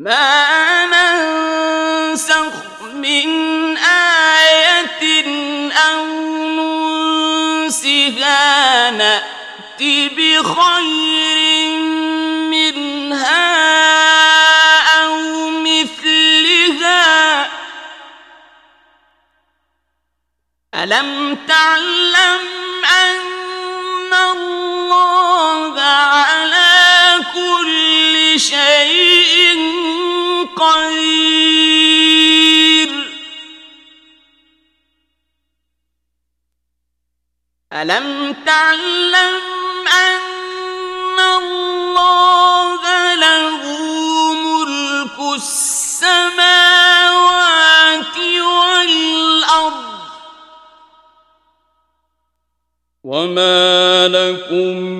ما ننسخ من آية أو ننسها بخير منها أو مثلها ألم تعلم وما لكم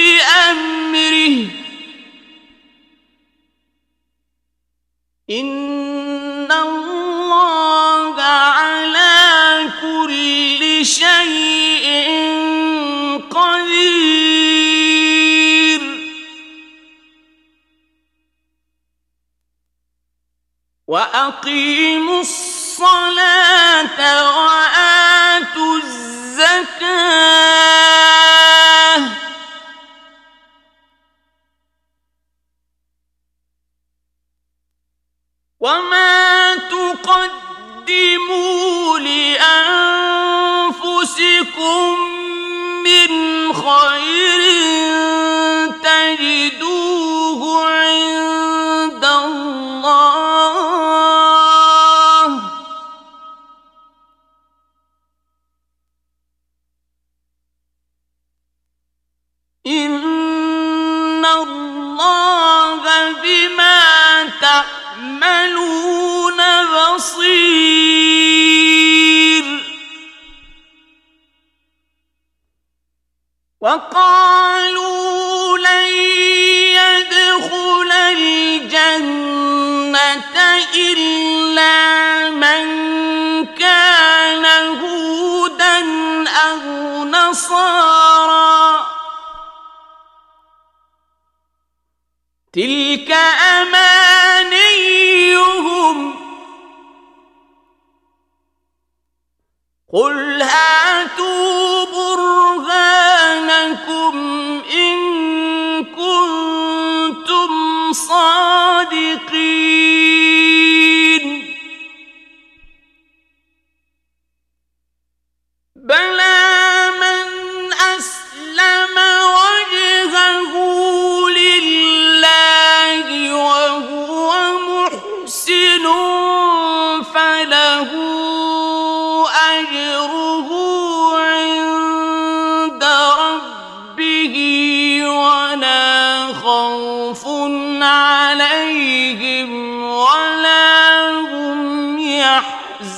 بأمره. إن الله على كل شيء قدير. وأقيموا الصلاة وآتوا وقالوا لن يدخل الجنة إلا من كان هودا أو نصارا. تلك أمانيهم. قل هاتوا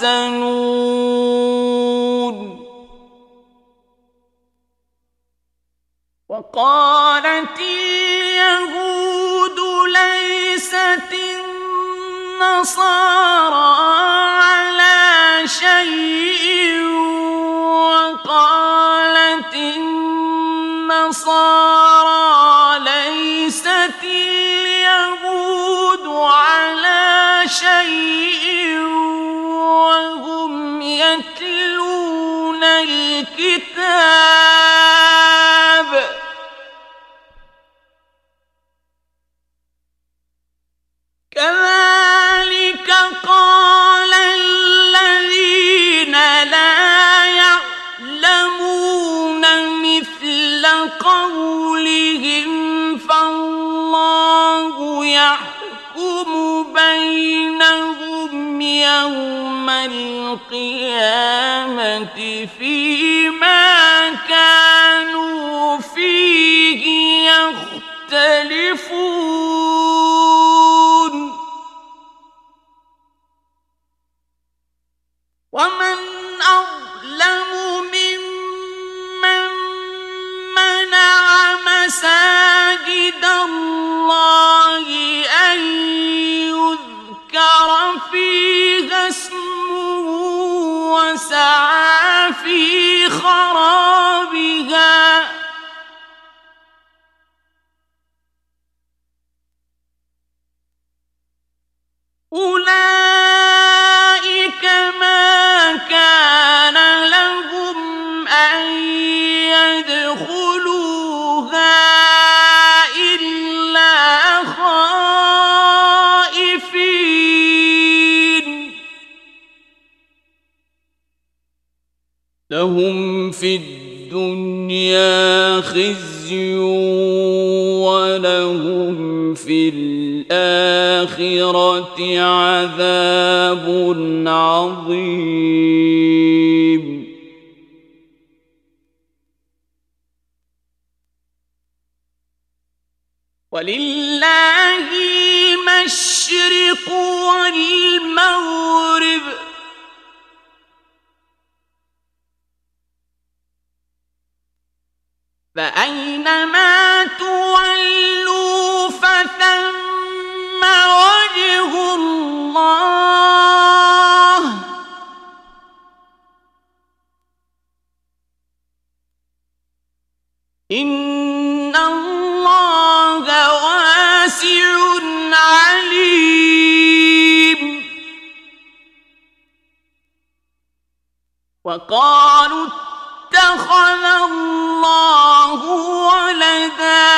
يحزنون. وقالت اليهود ليست النصارى على شيء. وقالت النصارى الكتاب. كذلك قال الذين لا يعلمون مثل قولهم فالله يحكم بينهم. يوم القيامة فيما كانوا فيه يختلفون. ومن أظلم ممن منع مساجد الله لهم في الدنيا خزي ولهم في الآخرة عذاب عظيم ولله المشرق والمغرب فأينما تولوا فثم وجه الله. إن الله واسع عليم. وقالوا اتخذ الله ولدا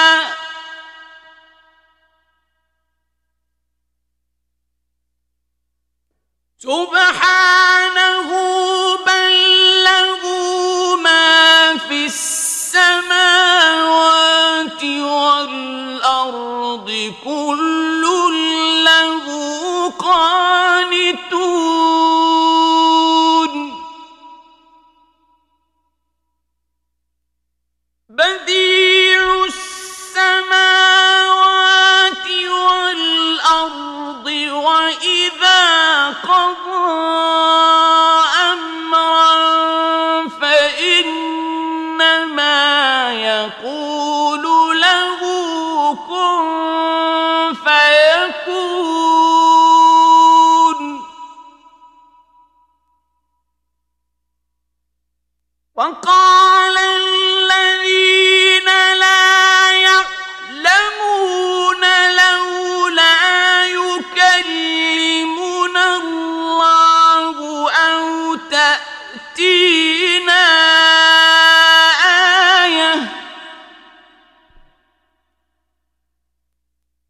وقال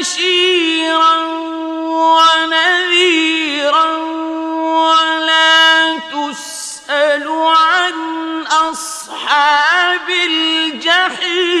بشيرا ونذيرا ولا تسأل عن أصحاب الجحيم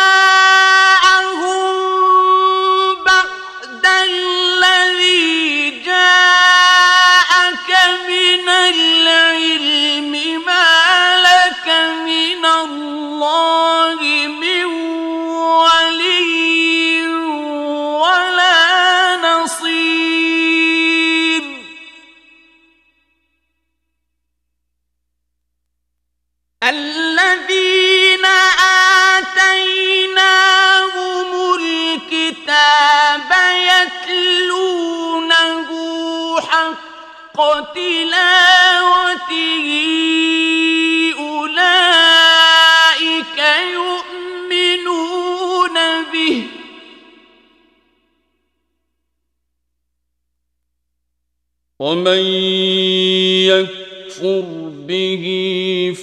ومن يكفر به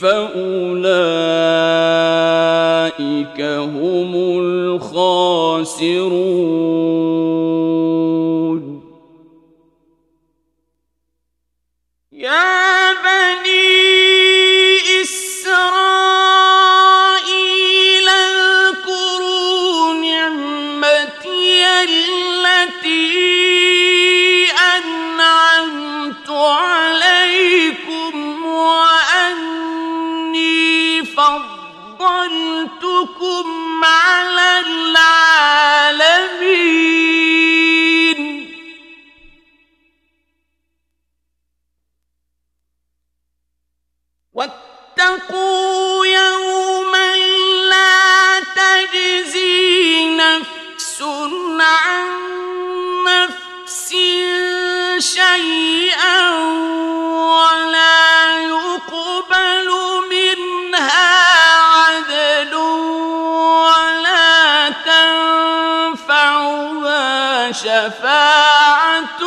فأولئك هم الخاسرون. شفاعة